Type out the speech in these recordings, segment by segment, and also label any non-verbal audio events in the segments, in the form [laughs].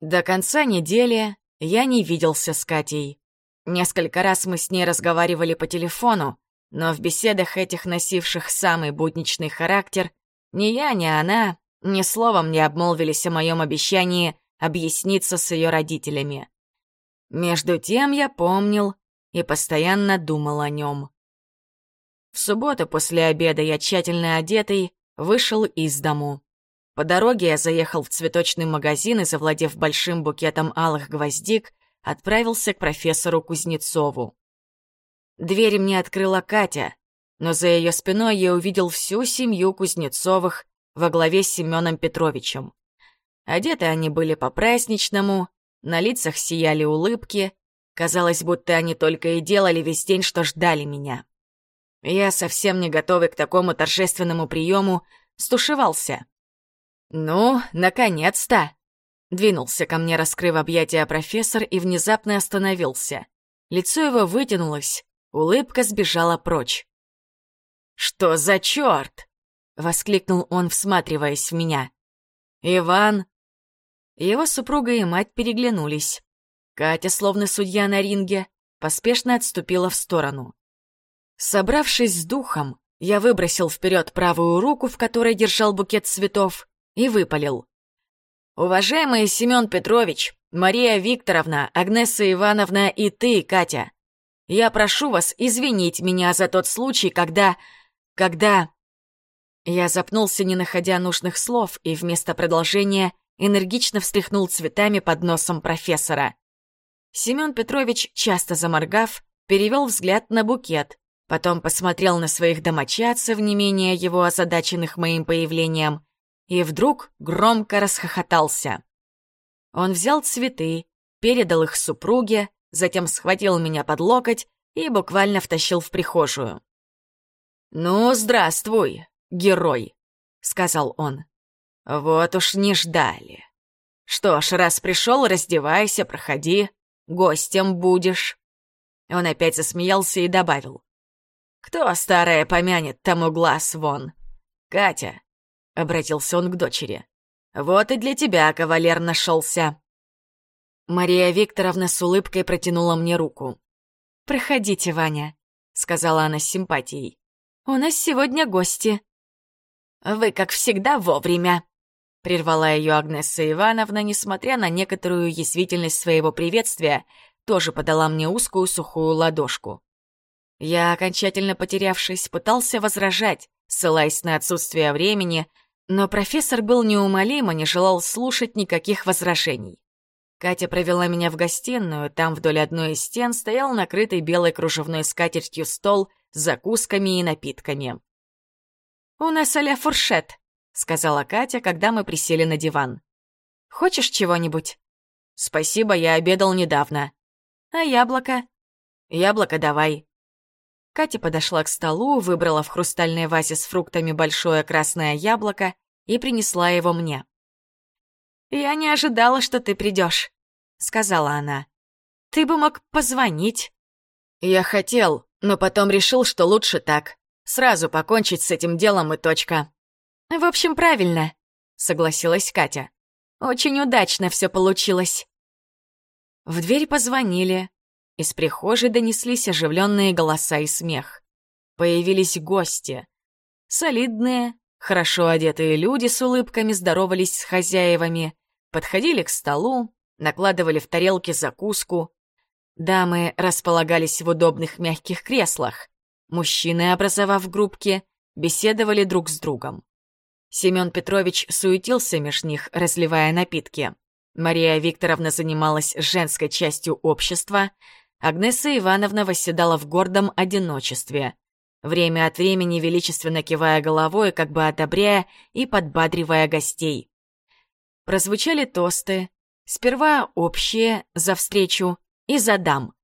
До конца недели я не виделся с Катей. Несколько раз мы с ней разговаривали по телефону, но в беседах этих носивших самый будничный характер ни я, ни она ни словом не обмолвились о моем обещании объясниться с ее родителями. Между тем я помнил и постоянно думал о нем. В субботу после обеда я тщательно одетый вышел из дому. По дороге я заехал в цветочный магазин и, завладев большим букетом алых гвоздик, отправился к профессору Кузнецову. Дверь мне открыла Катя, но за ее спиной я увидел всю семью Кузнецовых во главе с Семеном Петровичем. Одеты они были по-праздничному, на лицах сияли улыбки, казалось, будто они только и делали весь день, что ждали меня. Я, совсем не готовый к такому торжественному приему, стушевался. «Ну, наконец-то!» Двинулся ко мне, раскрыв объятия профессор, и внезапно остановился. Лицо его вытянулось, улыбка сбежала прочь. «Что за черт?» — воскликнул он, всматриваясь в меня. «Иван...» Его супруга и мать переглянулись. Катя, словно судья на ринге, поспешно отступила в сторону. Собравшись с духом, я выбросил вперед правую руку, в которой держал букет цветов, и выпалил. «Уважаемый Семен Петрович, Мария Викторовна, Агнеса Ивановна и ты, Катя, я прошу вас извинить меня за тот случай, когда... когда...» Я запнулся, не находя нужных слов, и вместо продолжения энергично встряхнул цветами под носом профессора. Семен Петрович, часто заморгав, перевел взгляд на букет, потом посмотрел на своих домочадцев, не менее его озадаченных моим появлением, и вдруг громко расхохотался. Он взял цветы, передал их супруге, затем схватил меня под локоть и буквально втащил в прихожую. «Ну, здравствуй, герой», — сказал он. «Вот уж не ждали. Что ж, раз пришел, раздевайся, проходи, гостем будешь». Он опять засмеялся и добавил. «Кто старое помянет, тому глаз вон. Катя, Обратился он к дочери. «Вот и для тебя кавалер нашелся». Мария Викторовна с улыбкой протянула мне руку. «Проходите, Ваня», — сказала она с симпатией. «У нас сегодня гости». «Вы, как всегда, вовремя», — прервала ее Агнесса Ивановна, несмотря на некоторую язвительность своего приветствия, тоже подала мне узкую сухую ладошку. Я, окончательно потерявшись, пытался возражать, ссылаясь на отсутствие времени, но профессор был неумолим и не желал слушать никаких возражений. Катя провела меня в гостиную, там вдоль одной из стен стоял накрытый белой кружевной скатертью стол с закусками и напитками. «У нас а фуршет», — сказала Катя, когда мы присели на диван. «Хочешь чего-нибудь?» «Спасибо, я обедал недавно». «А яблоко?» «Яблоко давай». Катя подошла к столу, выбрала в хрустальной вазе с фруктами большое красное яблоко и принесла его мне. «Я не ожидала, что ты придешь», — сказала она. «Ты бы мог позвонить». «Я хотел, но потом решил, что лучше так. Сразу покончить с этим делом и точка». «В общем, правильно», — согласилась Катя. «Очень удачно все получилось». В дверь позвонили, из прихожей донеслись оживленные голоса и смех. Появились гости. Солидные, хорошо одетые люди с улыбками здоровались с хозяевами, подходили к столу, накладывали в тарелки закуску. Дамы располагались в удобных мягких креслах. Мужчины, образовав группки, беседовали друг с другом. Семен Петрович суетился меж них, разливая напитки. Мария Викторовна занималась женской частью общества, Агнеса Ивановна восседала в гордом одиночестве, время от времени величественно кивая головой, как бы одобряя и подбадривая гостей. Прозвучали тосты, сперва общие за встречу и за дам,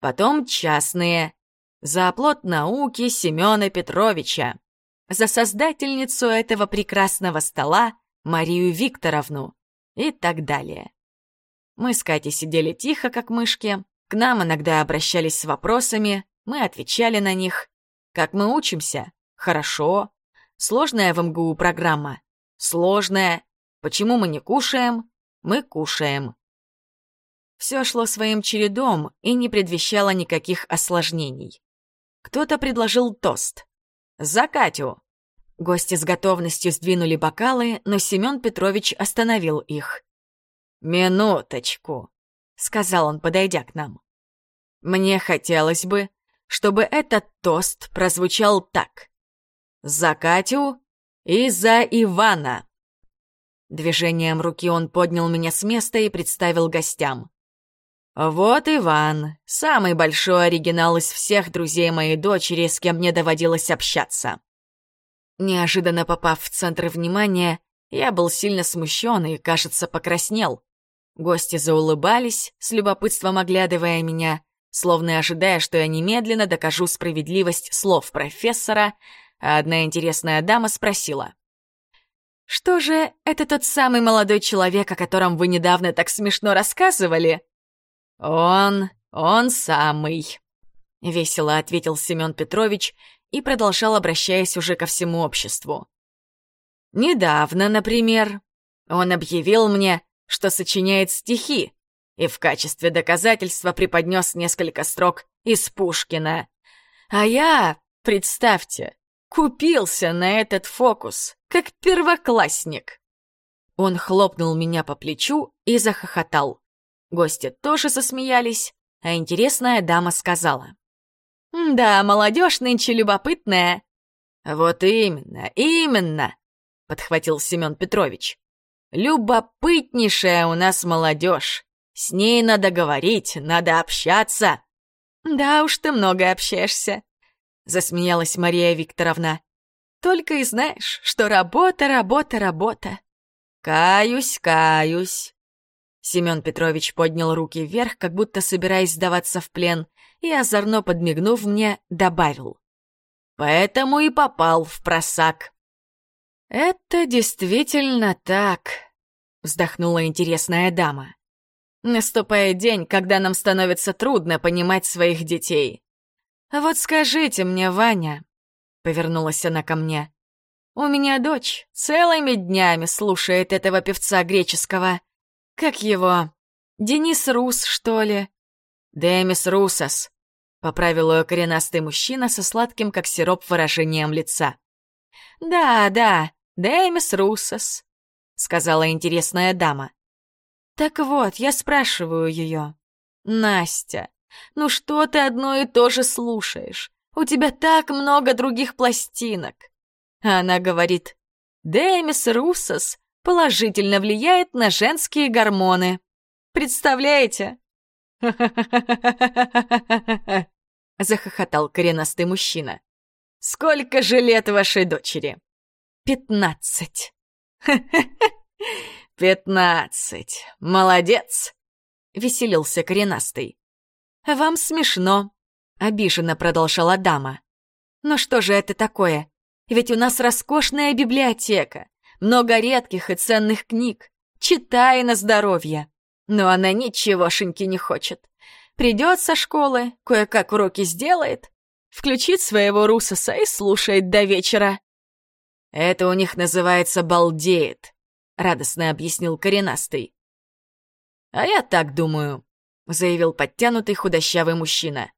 потом частные, за оплот науки Семена Петровича, за создательницу этого прекрасного стола Марию Викторовну и так далее. Мы с Катей сидели тихо, как мышки, к нам иногда обращались с вопросами, мы отвечали на них. Как мы учимся? Хорошо. Сложная в МГУ программа? Сложная. Почему мы не кушаем? Мы кушаем. Все шло своим чередом и не предвещало никаких осложнений. Кто-то предложил тост. «За Катю!» Гости с готовностью сдвинули бокалы, но Семен Петрович остановил их. «Минуточку», — сказал он, подойдя к нам. «Мне хотелось бы, чтобы этот тост прозвучал так. За Катю и за Ивана». Движением руки он поднял меня с места и представил гостям. «Вот Иван, самый большой оригинал из всех друзей моей дочери, с кем мне доводилось общаться». Неожиданно попав в центр внимания, я был сильно смущен и, кажется, покраснел. Гости заулыбались, с любопытством оглядывая меня, словно ожидая, что я немедленно докажу справедливость слов профессора, а одна интересная дама спросила. «Что же, это тот самый молодой человек, о котором вы недавно так смешно рассказывали?» «Он, он самый», — весело ответил Семен Петрович и продолжал, обращаясь уже ко всему обществу. «Недавно, например, он объявил мне, что сочиняет стихи, и в качестве доказательства преподнес несколько строк из Пушкина. А я, представьте, купился на этот фокус, как первоклассник». Он хлопнул меня по плечу и захохотал. Гости тоже засмеялись, а интересная дама сказала. «Да, молодежь нынче любопытная». «Вот именно, именно», — подхватил Семен Петрович. «Любопытнейшая у нас молодежь. С ней надо говорить, надо общаться». «Да уж ты много общаешься», — засмеялась Мария Викторовна. «Только и знаешь, что работа, работа, работа». «Каюсь, каюсь», Семен Петрович поднял руки вверх, как будто собираясь сдаваться в плен, и, озорно подмигнув мне, добавил. «Поэтому и попал в просак». «Это действительно так», — вздохнула интересная дама. «Наступает день, когда нам становится трудно понимать своих детей. Вот скажите мне, Ваня», — повернулась она ко мне, — «у меня дочь целыми днями слушает этого певца греческого». Как его? Денис Рус, что ли? Демис Русос, поправил ее коренастый мужчина со сладким, как сироп, выражением лица. Да, да, Демис Русос, сказала интересная дама. Так вот, я спрашиваю ее. Настя, ну что ты одно и то же слушаешь? У тебя так много других пластинок. А она говорит, Демис Русос положительно влияет на женские гормоны. Представляете? [laughs] Захохотал коренастый мужчина. Сколько же лет вашей дочери? Пятнадцать. [laughs] Пятнадцать. Молодец. Веселился коренастый. Вам смешно. Обиженно продолжала дама. Но что же это такое? Ведь у нас роскошная библиотека много редких и ценных книг. Читай на здоровье. Но она ничегошеньки не хочет. Придет со школы, кое-как уроки сделает, включит своего русоса и слушает до вечера. «Это у них называется балдеет», — радостно объяснил коренастый. «А я так думаю», — заявил подтянутый худощавый мужчина.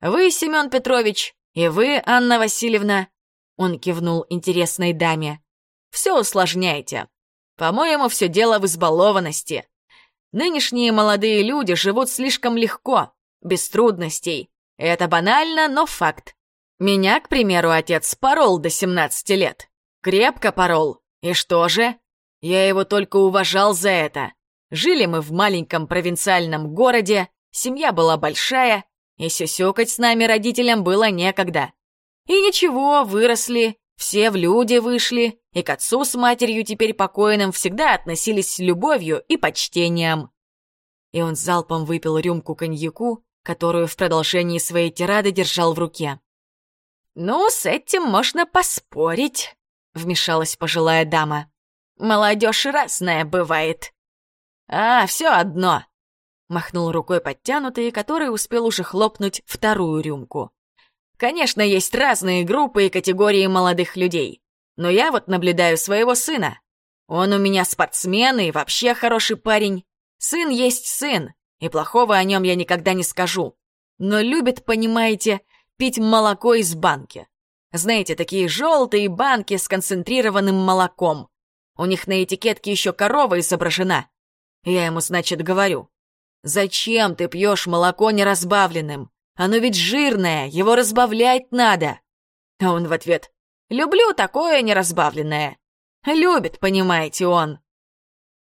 «Вы, Семен Петрович, и вы, Анна Васильевна», — он кивнул интересной даме, все усложняете. По-моему, все дело в избалованности. Нынешние молодые люди живут слишком легко, без трудностей. Это банально, но факт. Меня, к примеру, отец порол до 17 лет. Крепко порол. И что же? Я его только уважал за это. Жили мы в маленьком провинциальном городе, семья была большая, и сюсюкать с нами родителям было некогда. И ничего, выросли, все в люди вышли, и к отцу с матерью теперь покойным всегда относились с любовью и почтением. И он залпом выпил рюмку коньяку, которую в продолжении своей тирады держал в руке. «Ну, с этим можно поспорить», — вмешалась пожилая дама. «Молодежь разная бывает». «А, все одно», — махнул рукой подтянутый, который успел уже хлопнуть вторую рюмку. Конечно, есть разные группы и категории молодых людей. Но я вот наблюдаю своего сына. Он у меня спортсмен и вообще хороший парень. Сын есть сын, и плохого о нем я никогда не скажу. Но любит, понимаете, пить молоко из банки. Знаете, такие желтые банки с концентрированным молоком. У них на этикетке еще корова изображена. Я ему, значит, говорю, «Зачем ты пьешь молоко неразбавленным? Оно ведь жирное, его разбавлять надо». А он в ответ, «Люблю такое неразбавленное». Любит, понимаете, он.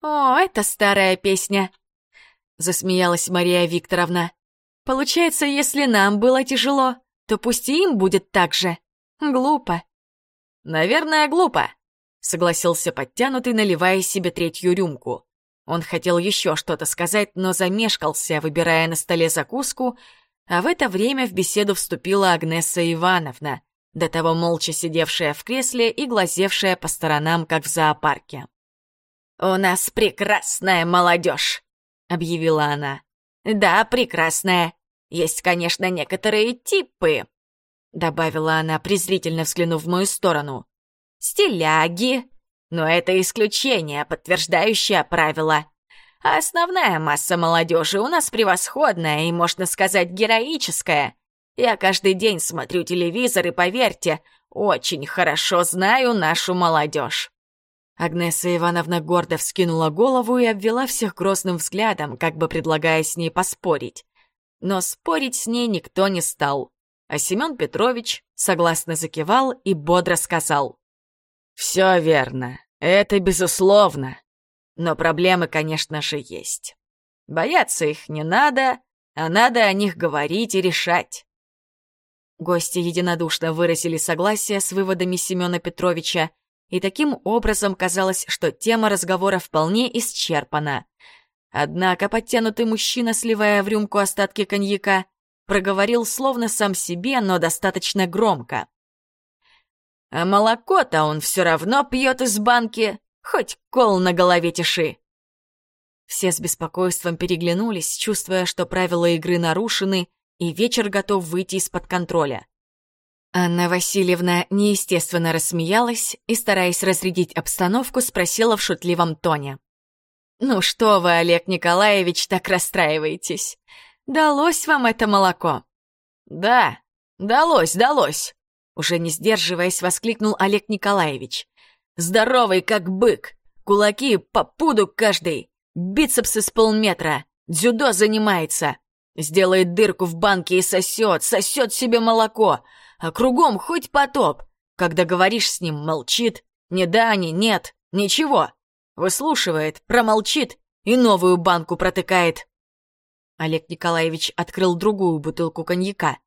«О, это старая песня», — засмеялась Мария Викторовна. «Получается, если нам было тяжело, то пусть и им будет так же. Глупо». «Наверное, глупо», — согласился подтянутый, наливая себе третью рюмку. Он хотел еще что-то сказать, но замешкался, выбирая на столе закуску, а в это время в беседу вступила Агнеса Ивановна, до того молча сидевшая в кресле и глазевшая по сторонам, как в зоопарке. «У нас прекрасная молодежь», — объявила она. «Да, прекрасная. Есть, конечно, некоторые типы», — добавила она, презрительно взглянув в мою сторону. «Стиляги. Но это исключение, подтверждающее правило. Основная масса молодежи у нас превосходная и, можно сказать, героическая. Я каждый день смотрю телевизор и, поверьте, очень хорошо знаю нашу молодежь. Агнеса Ивановна гордо вскинула голову и обвела всех грозным взглядом, как бы предлагая с ней поспорить. Но спорить с ней никто не стал. А Семен Петрович согласно закивал и бодро сказал. «Все верно, это безусловно. Но проблемы, конечно же, есть. Бояться их не надо, а надо о них говорить и решать». Гости единодушно выразили согласие с выводами Семена Петровича, и таким образом казалось, что тема разговора вполне исчерпана. Однако подтянутый мужчина, сливая в рюмку остатки коньяка, проговорил словно сам себе, но достаточно громко. «А молоко-то он все равно пьет из банки, хоть кол на голове тиши». Все с беспокойством переглянулись, чувствуя, что правила игры нарушены, и вечер готов выйти из-под контроля. Анна Васильевна неестественно рассмеялась и, стараясь разрядить обстановку, спросила в шутливом тоне. «Ну что вы, Олег Николаевич, так расстраиваетесь? Далось вам это молоко?» «Да, далось, далось!» Уже не сдерживаясь, воскликнул Олег Николаевич. «Здоровый, как бык! Кулаки по пуду каждый! Бицепсы с полметра! Дзюдо занимается! Сделает дырку в банке и сосет, сосет себе молоко!» а кругом хоть потоп. Когда говоришь с ним, молчит. Ни да, ни нет, ничего. Выслушивает, промолчит и новую банку протыкает. Олег Николаевич открыл другую бутылку коньяка.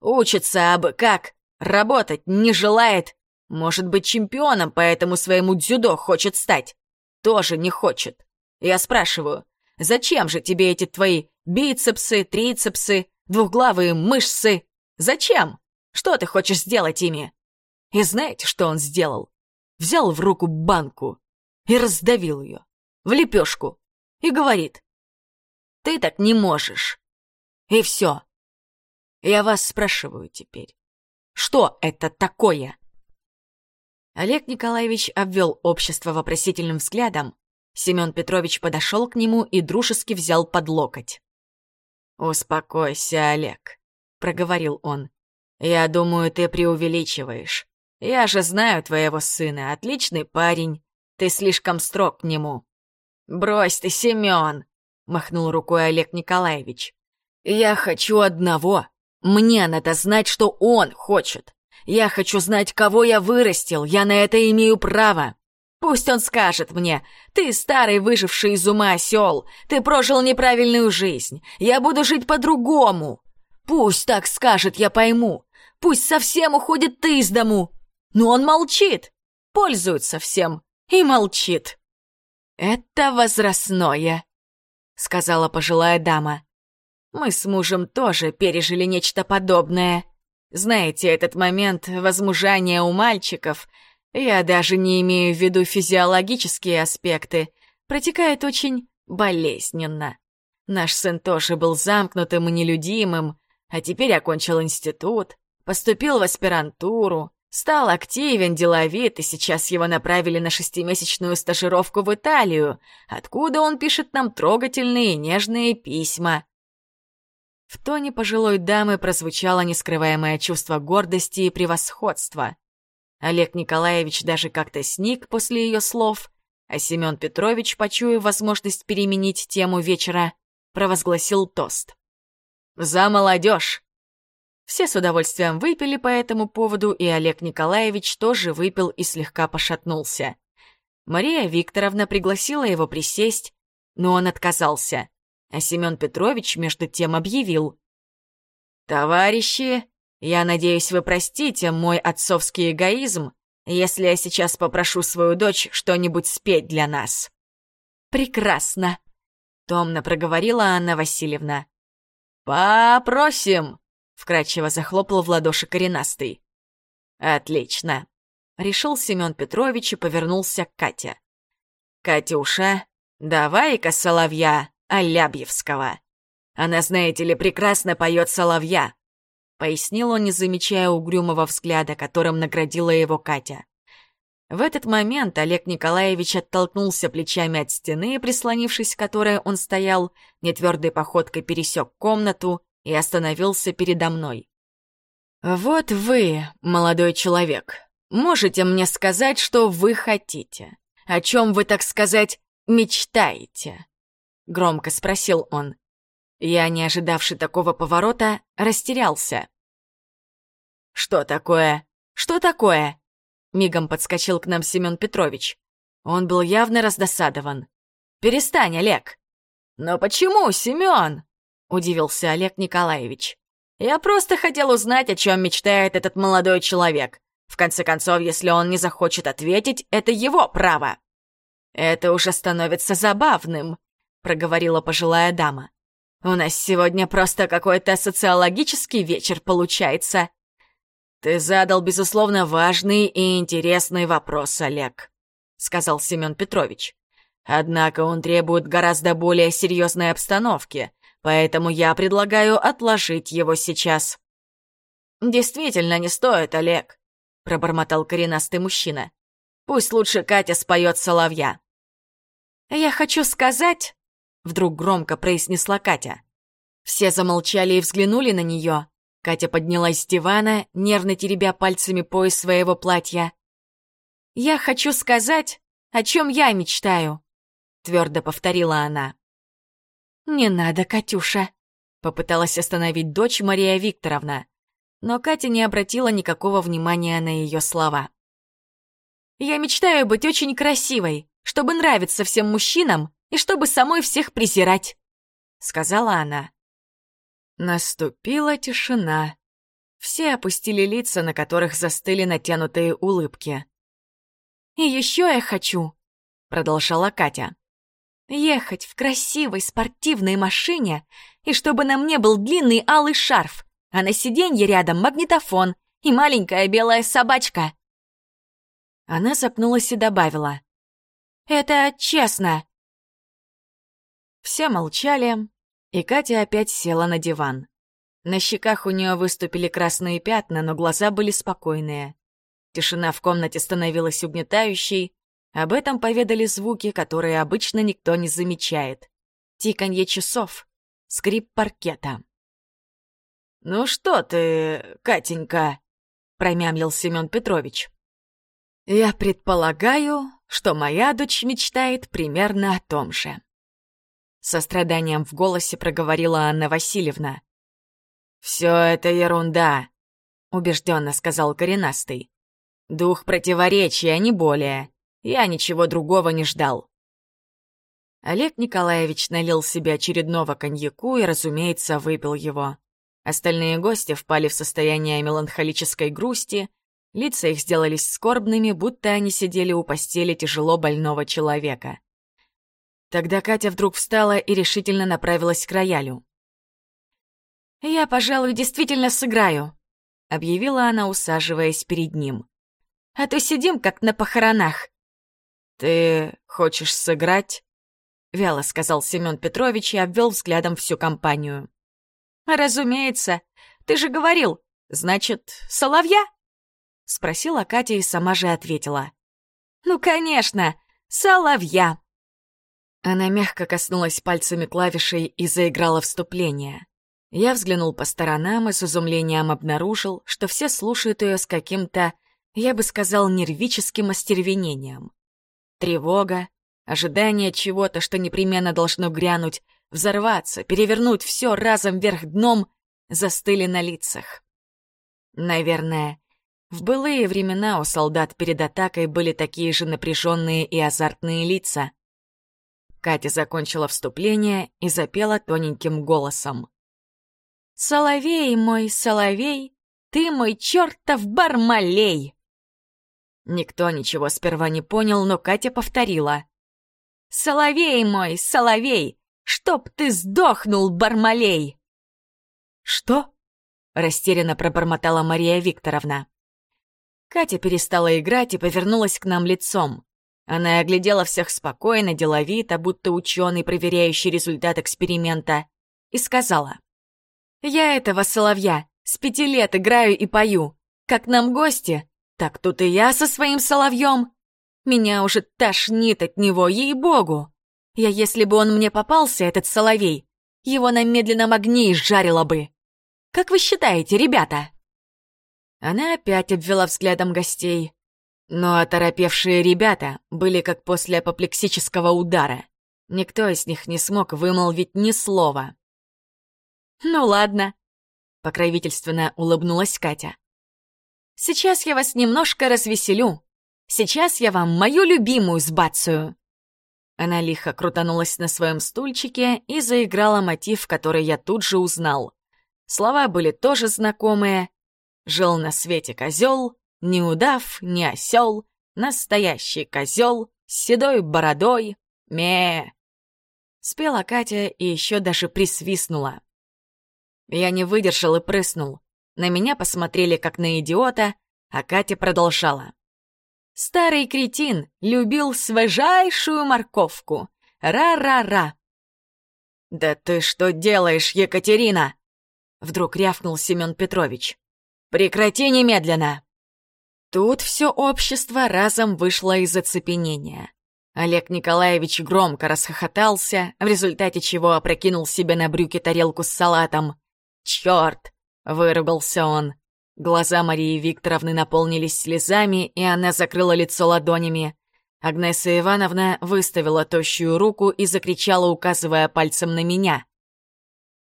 Учится абы как, работать не желает. Может быть чемпионом, поэтому своему дзюдо хочет стать. Тоже не хочет. Я спрашиваю, зачем же тебе эти твои бицепсы, трицепсы, двухглавые мышцы? Зачем? Что ты хочешь сделать ими?» И знаете, что он сделал? Взял в руку банку и раздавил ее в лепешку и говорит, «Ты так не можешь». И все. Я вас спрашиваю теперь, что это такое? Олег Николаевич обвел общество вопросительным взглядом. Семен Петрович подошел к нему и дружески взял под локоть. «Успокойся, Олег», — проговорил он. «Я думаю, ты преувеличиваешь. Я же знаю твоего сына, отличный парень. Ты слишком строг к нему». «Брось ты, Семен!» — махнул рукой Олег Николаевич. «Я хочу одного. Мне надо знать, что он хочет. Я хочу знать, кого я вырастил, я на это имею право. Пусть он скажет мне, ты старый выживший из ума осел, ты прожил неправильную жизнь, я буду жить по-другому. Пусть так скажет, я пойму. Пусть совсем уходит ты из дому. Но он молчит, пользуется всем и молчит. «Это возрастное», — сказала пожилая дама. «Мы с мужем тоже пережили нечто подобное. Знаете, этот момент возмужания у мальчиков, я даже не имею в виду физиологические аспекты, протекает очень болезненно. Наш сын тоже был замкнутым и нелюдимым, а теперь окончил институт, поступил в аспирантуру, Стал активен, деловит, и сейчас его направили на шестимесячную стажировку в Италию, откуда он пишет нам трогательные и нежные письма. В тоне пожилой дамы прозвучало нескрываемое чувство гордости и превосходства. Олег Николаевич даже как-то сник после ее слов, а Семен Петрович, почуяв возможность переменить тему вечера, провозгласил тост. «За молодежь!» Все с удовольствием выпили по этому поводу, и Олег Николаевич тоже выпил и слегка пошатнулся. Мария Викторовна пригласила его присесть, но он отказался, а Семен Петрович между тем объявил. «Товарищи, я надеюсь, вы простите мой отцовский эгоизм, если я сейчас попрошу свою дочь что-нибудь спеть для нас». «Прекрасно», — томно проговорила Анна Васильевна. «Попросим!» — вкрадчиво захлопал в ладоши коренастый. «Отлично!» — решил Семен Петрович и повернулся к Кате. «Катюша, давай-ка соловья Алябьевского. Она, знаете ли, прекрасно поет соловья пояснил он, не замечая угрюмого взгляда, которым наградила его Катя. В этот момент Олег Николаевич оттолкнулся плечами от стены, прислонившись к которой он стоял, нетвердой походкой пересек комнату и остановился передо мной. «Вот вы, молодой человек, можете мне сказать, что вы хотите? О чем вы, так сказать, мечтаете?» Громко спросил он. Я, не ожидавший такого поворота, растерялся. «Что такое? Что такое?» Мигом подскочил к нам Семен Петрович. Он был явно раздосадован. «Перестань, Олег!» «Но почему, Семен?» — удивился Олег Николаевич. «Я просто хотел узнать, о чем мечтает этот молодой человек. В конце концов, если он не захочет ответить, это его право». «Это уже становится забавным», — проговорила пожилая дама. «У нас сегодня просто какой-то социологический вечер получается. «Ты задал, безусловно, важный и интересный вопрос, Олег», — сказал Семен Петрович. «Однако он требует гораздо более серьезной обстановки, поэтому я предлагаю отложить его сейчас». «Действительно не стоит, Олег», — пробормотал коренастый мужчина. «Пусть лучше Катя споет соловья». «Я хочу сказать», — вдруг громко произнесла Катя. Все замолчали и взглянули на нее, Катя поднялась с дивана, нервно теребя пальцами пояс своего платья. «Я хочу сказать, о чем я мечтаю», — твердо повторила она. «Не надо, Катюша», — попыталась остановить дочь Мария Викторовна, но Катя не обратила никакого внимания на ее слова. «Я мечтаю быть очень красивой, чтобы нравиться всем мужчинам и чтобы самой всех презирать», — сказала она. Наступила тишина. Все опустили лица, на которых застыли натянутые улыбки. «И еще я хочу», — продолжала Катя, «ехать в красивой спортивной машине, и чтобы на мне был длинный алый шарф, а на сиденье рядом магнитофон и маленькая белая собачка». Она запнулась и добавила. «Это честно». Все молчали, и Катя опять села на диван. На щеках у нее выступили красные пятна, но глаза были спокойные. Тишина в комнате становилась угнетающей. Об этом поведали звуки, которые обычно никто не замечает. Тиканье часов, скрип паркета. «Ну что ты, Катенька?» — промямлил Семен Петрович. «Я предполагаю, что моя дочь мечтает примерно о том же», со страданием в голосе проговорила Анна Васильевна. «Все это ерунда», — убежденно сказал коренастый. «Дух противоречия, а не более. Я ничего другого не ждал». Олег Николаевич налил себе очередного коньяку и, разумеется, выпил его. Остальные гости впали в состояние меланхолической грусти, лица их сделались скорбными, будто они сидели у постели тяжело больного человека. Тогда Катя вдруг встала и решительно направилась к роялю. «Я, пожалуй, действительно сыграю», — объявила она, усаживаясь перед ним. «А то сидим, как на похоронах». «Ты хочешь сыграть?» — вяло сказал Семен Петрович и обвел взглядом всю компанию. «Разумеется. Ты же говорил. Значит, соловья?» — спросила Катя и сама же ответила. «Ну, конечно, соловья!» Она мягко коснулась пальцами клавишей и заиграла вступление. Я взглянул по сторонам и с изумлением обнаружил, что все слушают ее с каким-то, я бы сказал, нервическим остервенением. Тревога, ожидание чего-то, что непременно должно грянуть, взорваться, перевернуть все разом вверх дном, застыли на лицах. Наверное, в былые времена у солдат перед атакой были такие же напряженные и азартные лица. Катя закончила вступление и запела тоненьким голосом. «Соловей мой, соловей, ты мой чертов бармалей!» Никто ничего сперва не понял, но Катя повторила. «Соловей мой, соловей, чтоб ты сдохнул, бармалей!» «Что?» — растерянно пробормотала Мария Викторовна. Катя перестала играть и повернулась к нам лицом. Она оглядела всех спокойно, деловито, будто ученый, проверяющий результат эксперимента, и сказала. «Я этого соловья с пяти лет играю и пою. Как нам гости, так тут и я со своим соловьем. Меня уже тошнит от него, ей-богу. Я, если бы он мне попался, этот соловей, его на медленном огне изжарила бы. Как вы считаете, ребята?» Она опять обвела взглядом гостей. Но оторопевшие ребята были как после апоплексического удара. Никто из них не смог вымолвить ни слова. «Ну ладно», — покровительственно улыбнулась Катя. «Сейчас я вас немножко развеселю. Сейчас я вам мою любимую сбацаю». Она лихо крутанулась на своем стульчике и заиграла мотив, который я тут же узнал. Слова были тоже знакомые, Жил на свете козел, не удав, не осел, настоящий козел, с седой бородой, ме. Спела Катя и еще даже присвистнула. Я не выдержал и прыснул. На меня посмотрели как на идиота, а Катя продолжала. Старый кретин любил свежайшую морковку. Ра-ра-ра. «Да ты что делаешь, Екатерина?» Вдруг рявкнул Семен Петрович. Прекрати немедленно!» Тут все общество разом вышло из оцепенения. Олег Николаевич громко расхохотался, в результате чего опрокинул себе на брюки тарелку с салатом. «Черт!» — выругался он. Глаза Марии Викторовны наполнились слезами, и она закрыла лицо ладонями. Агнеса Ивановна выставила тощую руку и закричала, указывая пальцем на меня.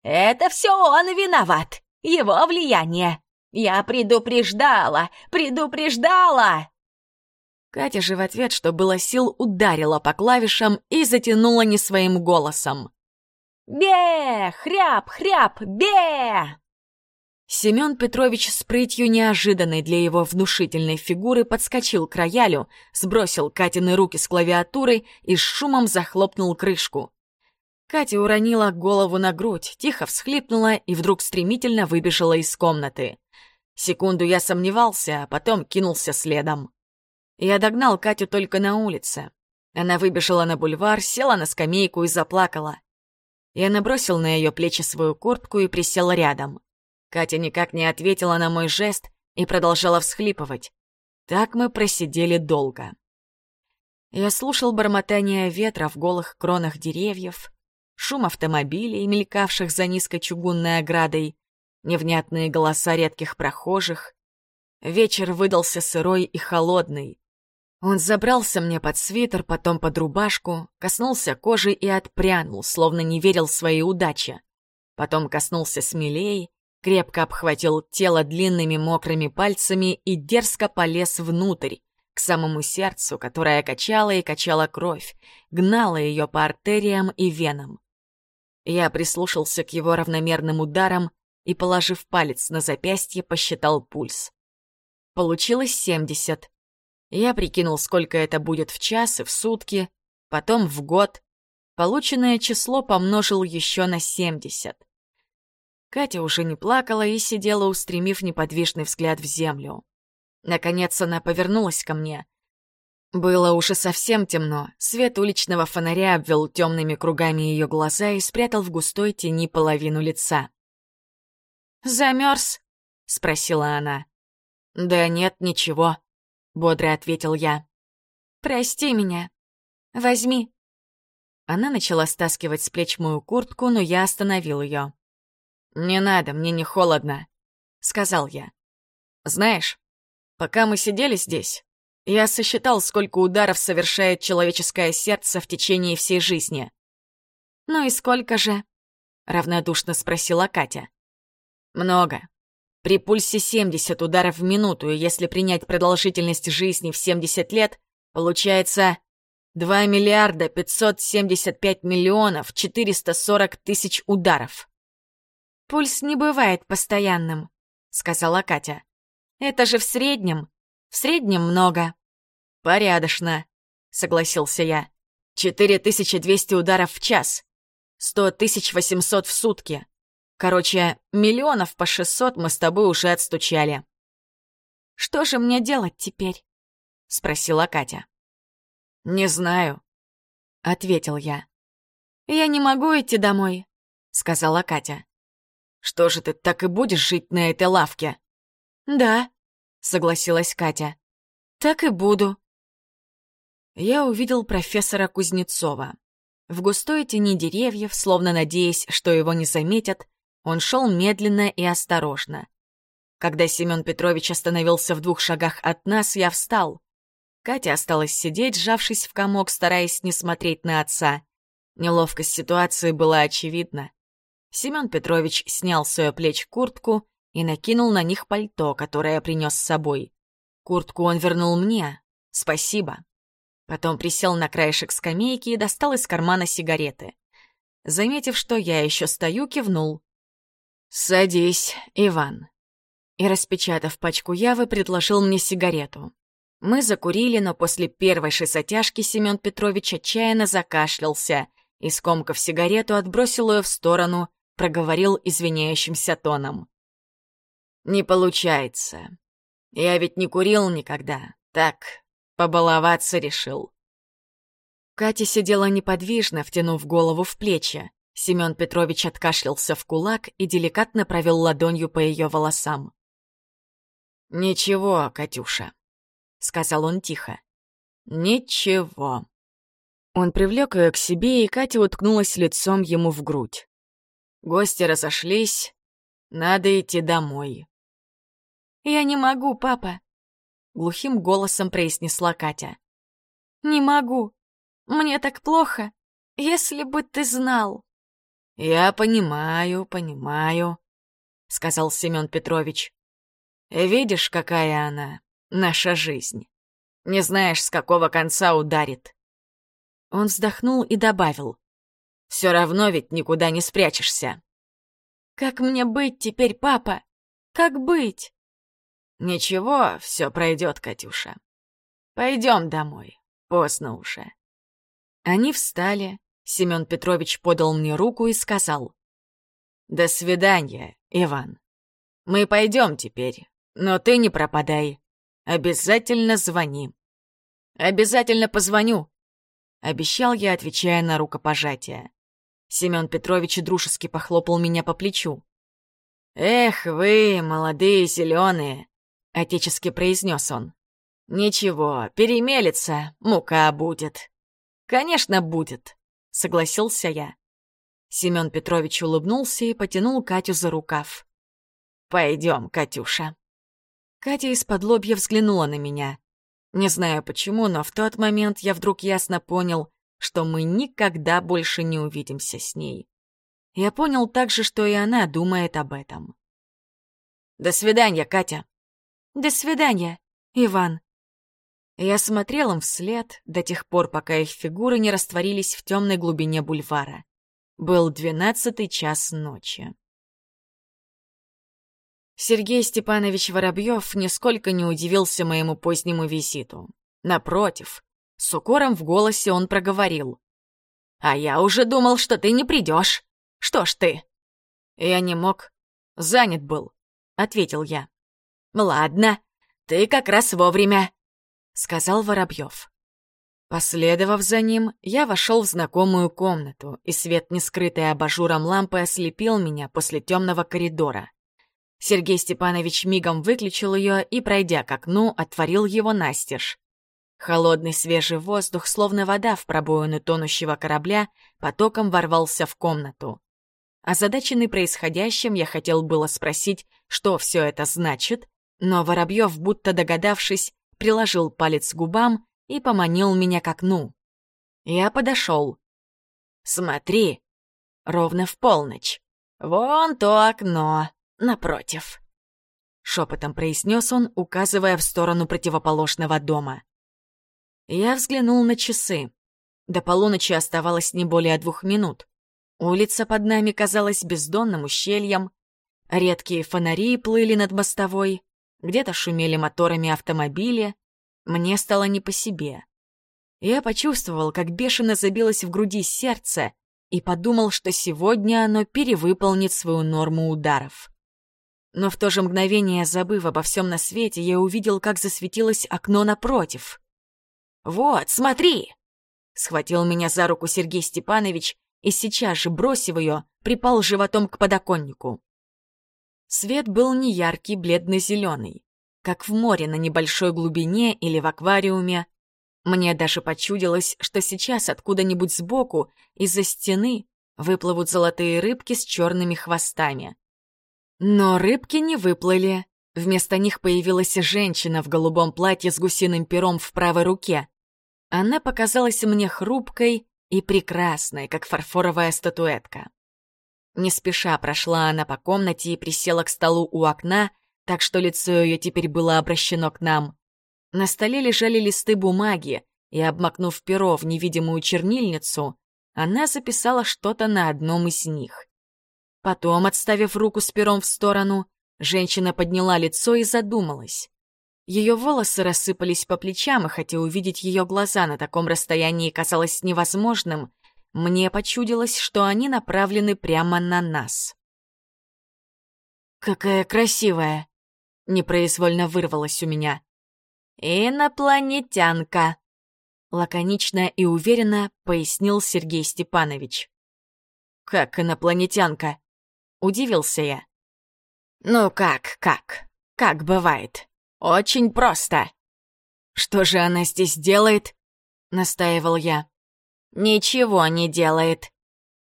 «Это все он виноват! Его влияние! «Я предупреждала! Предупреждала!» Катя же в ответ, что было сил, ударила по клавишам и затянула не своим голосом. «Бе! Хряб! Хряб! Бе!» Семен Петрович с прытью неожиданной для его внушительной фигуры подскочил к роялю, сбросил Катины руки с клавиатуры и с шумом захлопнул крышку. Катя уронила голову на грудь, тихо всхлипнула и вдруг стремительно выбежала из комнаты. Секунду я сомневался, а потом кинулся следом. Я догнал Катю только на улице. Она выбежала на бульвар, села на скамейку и заплакала. Я набросил на ее плечи свою куртку и присел рядом. Катя никак не ответила на мой жест и продолжала всхлипывать. Так мы просидели долго. Я слушал бормотание ветра в голых кронах деревьев, шум автомобилей, мелькавших за низкой чугунной оградой, невнятные голоса редких прохожих. Вечер выдался сырой и холодный. Он забрался мне под свитер, потом под рубашку, коснулся кожи и отпрянул, словно не верил своей удаче. Потом коснулся смелей, крепко обхватил тело длинными мокрыми пальцами и дерзко полез внутрь, к самому сердцу, которое качало и качало кровь, гнало ее по артериям и венам. Я прислушался к его равномерным ударам и, положив палец на запястье, посчитал пульс. Получилось 70. Я прикинул, сколько это будет в час и в сутки, потом в год. Полученное число помножил еще на 70. Катя уже не плакала и сидела, устремив неподвижный взгляд в землю. Наконец она повернулась ко мне. Было уже совсем темно, свет уличного фонаря обвел темными кругами ее глаза и спрятал в густой тени половину лица. «Замерз?» — спросила она. «Да нет, ничего», — бодро ответил я. «Прости меня. Возьми». Она начала стаскивать с плеч мою куртку, но я остановил ее. «Не надо, мне не холодно», — сказал я. «Знаешь, пока мы сидели здесь, я сосчитал, сколько ударов совершает человеческое сердце в течение всей жизни». «Ну и сколько же?» — равнодушно спросила Катя. «Много. При пульсе 70 ударов в минуту, и если принять продолжительность жизни в 70 лет, получается 2 миллиарда 575 миллионов 440 тысяч ударов. «Пульс не бывает постоянным», — сказала Катя. «Это же в среднем. В среднем много». «Порядочно», — согласился я. «4200 ударов в час. 100 800 в сутки. Короче, миллионов по 600 мы с тобой уже отстучали. «Что же мне делать теперь?» — спросила Катя. «Не знаю», — ответил я. «Я не могу идти домой», — сказала Катя. «Что же ты так и будешь жить на этой лавке?» «Да», — согласилась Катя. «Так и буду». Я увидел профессора Кузнецова. В густой тени деревьев, словно надеясь, что его не заметят, он шел медленно и осторожно. Когда Семен Петрович остановился в двух шагах от нас, я встал. Катя осталась сидеть, сжавшись в комок, стараясь не смотреть на отца. Неловкость ситуации была очевидна. Семен Петрович снял с ее плеч куртку и накинул на них пальто, которое принес с собой. Куртку он вернул мне. Спасибо. Потом присел на краешек скамейки и достал из кармана сигареты. Заметив, что я еще стою, кивнул. «Садись, Иван». И, распечатав пачку явы, предложил мне сигарету. Мы закурили, но после первой шестотяжки Семен Петрович отчаянно закашлялся и, скомкав сигарету, отбросил ее в сторону, проговорил извиняющимся тоном. «Не получается. Я ведь не курил никогда. Так, побаловаться решил». Катя сидела неподвижно, втянув голову в плечи. Семен Петрович откашлялся в кулак и деликатно провел ладонью по ее волосам. «Ничего, Катюша», — сказал он тихо. «Ничего». Он привлек ее к себе, и Катя уткнулась лицом ему в грудь. Гости разошлись, надо идти домой. «Я не могу, папа», — глухим голосом произнесла Катя. «Не могу. Мне так плохо. Если бы ты знал». «Я понимаю, понимаю», — сказал Семен Петрович. «Видишь, какая она, наша жизнь. Не знаешь, с какого конца ударит». Он вздохнул и добавил. «Все равно ведь никуда не спрячешься». «Как мне быть теперь, папа? Как быть?» «Ничего, все пройдет, Катюша. Пойдем домой, поздно уже». Они встали, Семен Петрович подал мне руку и сказал. «До свидания, Иван. Мы пойдем теперь, но ты не пропадай. Обязательно звони». «Обязательно позвоню», — обещал я, отвечая на рукопожатие. Семен Петрович дружески похлопал меня по плечу. «Эх вы, молодые зеленые, отечески произнес он. «Ничего, перемелется, мука будет». «Конечно, будет», — согласился я. Семен Петрович улыбнулся и потянул Катю за рукав. «Пойдем, Катюша». Катя из-под лобья взглянула на меня. Не знаю почему, но в тот момент я вдруг ясно понял, что мы никогда больше не увидимся с ней. Я понял также, что и она думает об этом. «До свидания, Катя!» «До свидания, Иван!» Я смотрел им вслед до тех пор, пока их фигуры не растворились в темной глубине бульвара. Был двенадцатый час ночи. Сергей Степанович Воробьев нисколько не удивился моему позднему визиту. Напротив, с укором в голосе он проговорил. «А я уже думал, что ты не придешь. Что ж ты?» «Я не мог. Занят был», — ответил я. «Ладно, ты как раз вовремя. — сказал Воробьев. Последовав за ним, я вошел в знакомую комнату, и свет, не скрытый абажуром лампы, ослепил меня после темного коридора. Сергей Степанович мигом выключил ее и, пройдя к окну, отворил его настежь. Холодный свежий воздух, словно вода в пробоину тонущего корабля, потоком ворвался в комнату. Озадаченный происходящим, я хотел было спросить, что все это значит, но Воробьев, будто догадавшись, приложил палец к губам и поманил меня к окну. Я подошел. «Смотри!» Ровно в полночь. «Вон то окно, напротив!» Шепотом произнес он, указывая в сторону противоположного дома. Я взглянул на часы. До полуночи оставалось не более двух минут. Улица под нами казалась бездонным ущельем. Редкие фонари плыли над мостовой. Где-то шумели моторами автомобили. Мне стало не по себе. Я почувствовал, как бешено забилось в груди сердце, и подумал, что сегодня оно перевыполнит свою норму ударов. Но в то же мгновение, забыв обо всем на свете, я увидел, как засветилось окно напротив. «Вот, смотри!» Схватил меня за руку Сергей Степанович и сейчас же, бросив ее, припал животом к подоконнику. Свет был неяркий, бледно-зеленый, как в море на небольшой глубине или в аквариуме. Мне даже почудилось, что сейчас откуда-нибудь сбоку, из-за стены, выплывут золотые рыбки с черными хвостами. Но рыбки не выплыли. Вместо них появилась женщина в голубом платье с гусиным пером в правой руке. Она показалась мне хрупкой и прекрасной, как фарфоровая статуэтка. Не спеша прошла она по комнате и присела к столу у окна, так что лицо ее теперь было обращено к нам. На столе лежали листы бумаги, и, обмакнув перо в невидимую чернильницу, она записала что-то на одном из них. Потом, отставив руку с пером в сторону, женщина подняла лицо и задумалась. Ее волосы рассыпались по плечам, и хотя увидеть ее глаза на таком расстоянии казалось невозможным, мне почудилось, что они направлены прямо на нас. «Какая красивая!» — непроизвольно вырвалась у меня. «Инопланетянка!» — лаконично и уверенно пояснил Сергей Степанович. «Как инопланетянка?» — удивился я. «Ну как, как? Как бывает?» Очень просто. Что же она здесь делает? Настаивал я. Ничего не делает.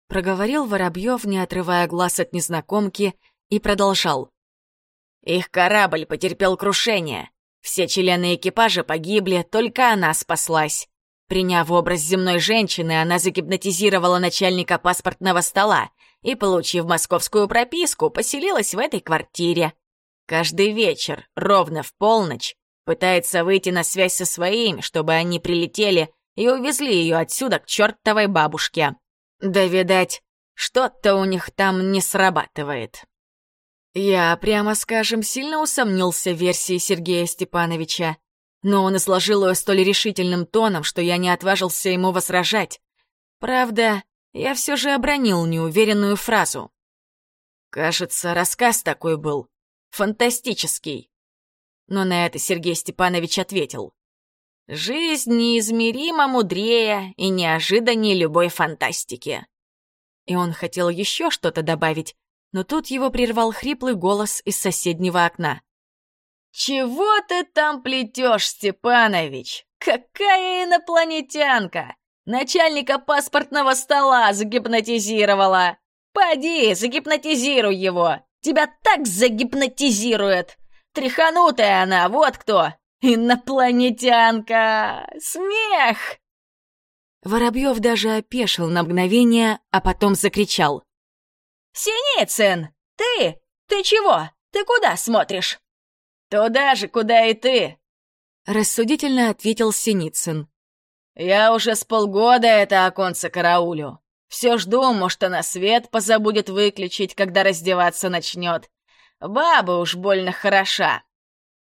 Проговорил Воробьев, не отрывая глаз от незнакомки, и продолжал. Их корабль потерпел крушение. Все члены экипажа погибли, только она спаслась. Приняв образ земной женщины, она загипнотизировала начальника паспортного стола и, получив московскую прописку, поселилась в этой квартире. Каждый вечер, ровно в полночь, пытается выйти на связь со своими, чтобы они прилетели и увезли ее отсюда к чертовой бабушке. Да, видать, что-то у них там не срабатывает. Я, прямо скажем, сильно усомнился в версии Сергея Степановича, но он изложил ее столь решительным тоном, что я не отважился ему возражать. Правда, я все же обронил неуверенную фразу. Кажется, рассказ такой был, фантастический. Но на это Сергей Степанович ответил. «Жизнь неизмеримо мудрее и неожиданнее любой фантастики». И он хотел еще что-то добавить, но тут его прервал хриплый голос из соседнего окна. «Чего ты там плетешь, Степанович? Какая инопланетянка! Начальника паспортного стола загипнотизировала! Поди, загипнотизируй его! Тебя так загипнотизирует! Тряханутая она, вот кто! Инопланетянка! Смех!» Воробьев даже опешил на мгновение, а потом закричал. «Синицын! Ты? Ты чего? Ты куда смотришь?» «Туда же, куда и ты!» Рассудительно ответил Синицын. «Я уже с полгода это оконце караулю. Все жду, может, она свет позабудет выключить, когда раздеваться начнет. Баба уж больно хороша.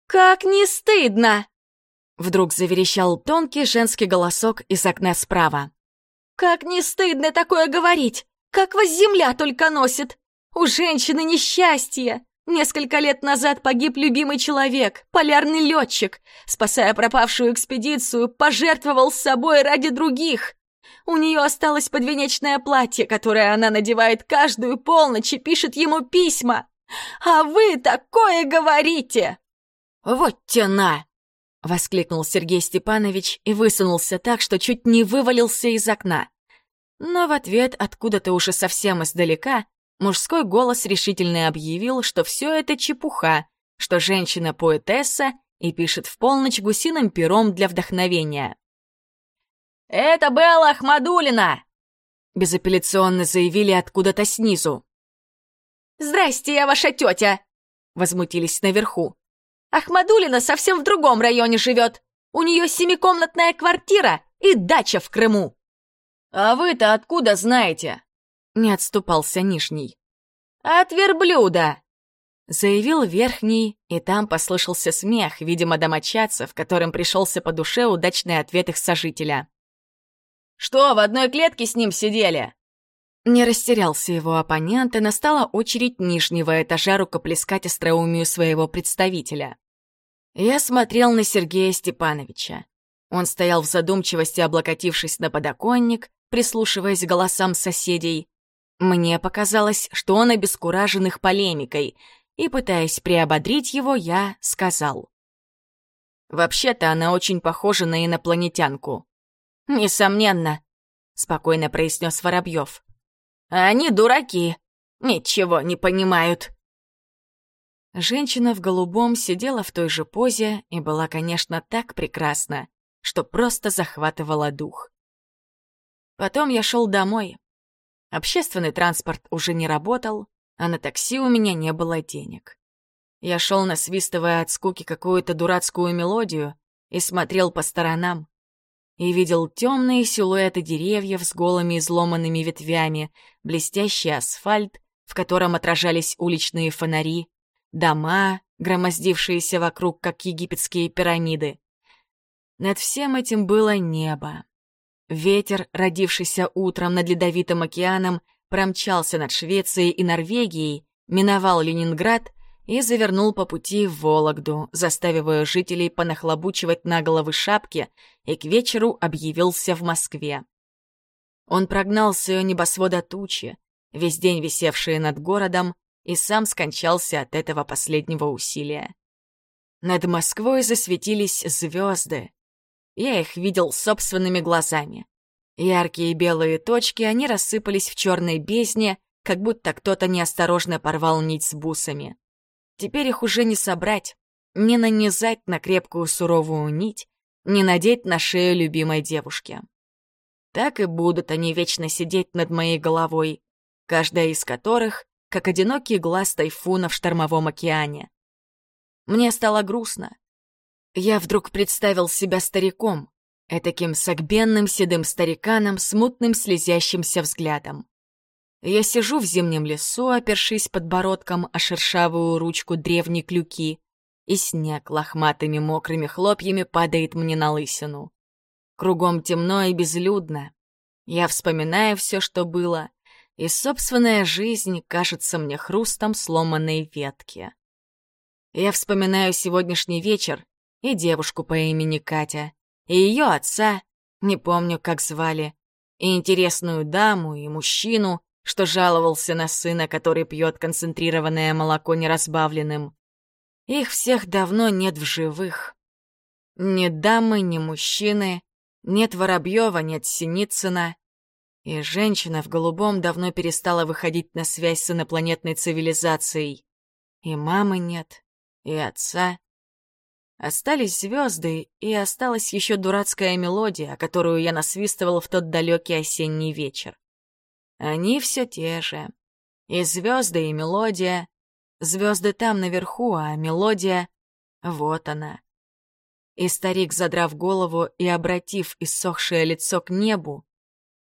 «Как не стыдно!» Вдруг заверещал тонкий женский голосок из окна справа. «Как не стыдно такое говорить! Как вас земля только носит! У женщины несчастье! Несколько лет назад погиб любимый человек, полярный летчик. Спасая пропавшую экспедицию, пожертвовал собой ради других. У нее осталось подвенечное платье, которое она надевает каждую полночь и пишет ему письма. А вы такое говорите!» «Вот тена!» — воскликнул Сергей Степанович и высунулся так, что чуть не вывалился из окна. Но в ответ откуда-то уже совсем издалека мужской голос решительно объявил, что все это чепуха, что женщина поэтесса и пишет в полночь гусиным пером для вдохновения. «Это Белла Ахмадулина!» — безапелляционно заявили откуда-то снизу. «Здрасте, я ваша тетя!» — возмутились наверху. «Ахмадулина совсем в другом районе живет. У нее семикомнатная квартира и дача в Крыму». «А вы-то откуда знаете?» — не отступался Нижний. «От верблюда!» Заявил Верхний, и там послышался смех, видимо, домочадцев, которым пришелся по душе удачный ответ их сожителя. Что, в одной клетке с ним сидели?» Не растерялся его оппонент, и настала очередь нижнего этажа рукоплескать остроумию своего представителя. Я смотрел на Сергея Степановича. Он стоял в задумчивости, облокотившись на подоконник, прислушиваясь к голосам соседей. Мне показалось, что он обескуражен их полемикой, и, пытаясь приободрить его, я сказал. «Вообще-то она очень похожа на инопланетянку. «Несомненно», — спокойно произнес Воробьев. «Они дураки, ничего не понимают». Женщина в голубом сидела в той же позе и была, конечно, так прекрасна, что просто захватывала дух. Потом я шел домой. Общественный транспорт уже не работал, а на такси у меня не было денег. Я шел, насвистывая от скуки какую-то дурацкую мелодию, и смотрел по сторонам и видел темные силуэты деревьев с голыми изломанными ветвями, блестящий асфальт, в котором отражались уличные фонари, дома, громоздившиеся вокруг, как египетские пирамиды. Над всем этим было небо. Ветер, родившийся утром над Ледовитым океаном, промчался над Швецией и Норвегией, миновал Ленинград и завернул по пути в Вологду, заставив жителей понахлобучивать на головы шапки, и к вечеру объявился в Москве. Он прогнал с ее небосвода тучи, весь день висевшие над городом, и сам скончался от этого последнего усилия. Над Москвой засветились звезды. Я их видел собственными глазами. Яркие белые точки, они рассыпались в черной бездне, как будто кто-то неосторожно порвал нить с бусами. Теперь их уже не собрать, не нанизать на крепкую суровую нить, не надеть на шею любимой девушки. Так и будут они вечно сидеть над моей головой, каждая из которых — как одинокий глаз тайфуна в штормовом океане. Мне стало грустно. Я вдруг представил себя стариком, этаким согбенным седым стариканом с мутным слезящимся взглядом. Я сижу в зимнем лесу, опершись подбородком о шершавую ручку древней клюки, и снег лохматыми мокрыми хлопьями падает мне на лысину. Кругом темно и безлюдно. Я вспоминаю все, что было, и собственная жизнь кажется мне хрустом сломанной ветки. Я вспоминаю сегодняшний вечер и девушку по имени Катя, и ее отца, не помню, как звали, и интересную даму, и мужчину, что жаловался на сына, который пьет концентрированное молоко неразбавленным. Их всех давно нет в живых. Ни дамы, ни мужчины, нет Воробьева, нет Синицына. И женщина в голубом давно перестала выходить на связь с инопланетной цивилизацией. И мамы нет, и отца. Остались звезды, и осталась еще дурацкая мелодия, которую я насвистывал в тот далекий осенний вечер. Они все те же. И звезды, и мелодия. Звезды там наверху, а мелодия — вот она. И старик, задрав голову и обратив иссохшее лицо к небу,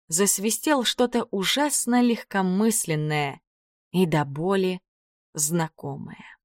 засвистел что-то ужасно легкомысленное и до боли знакомое.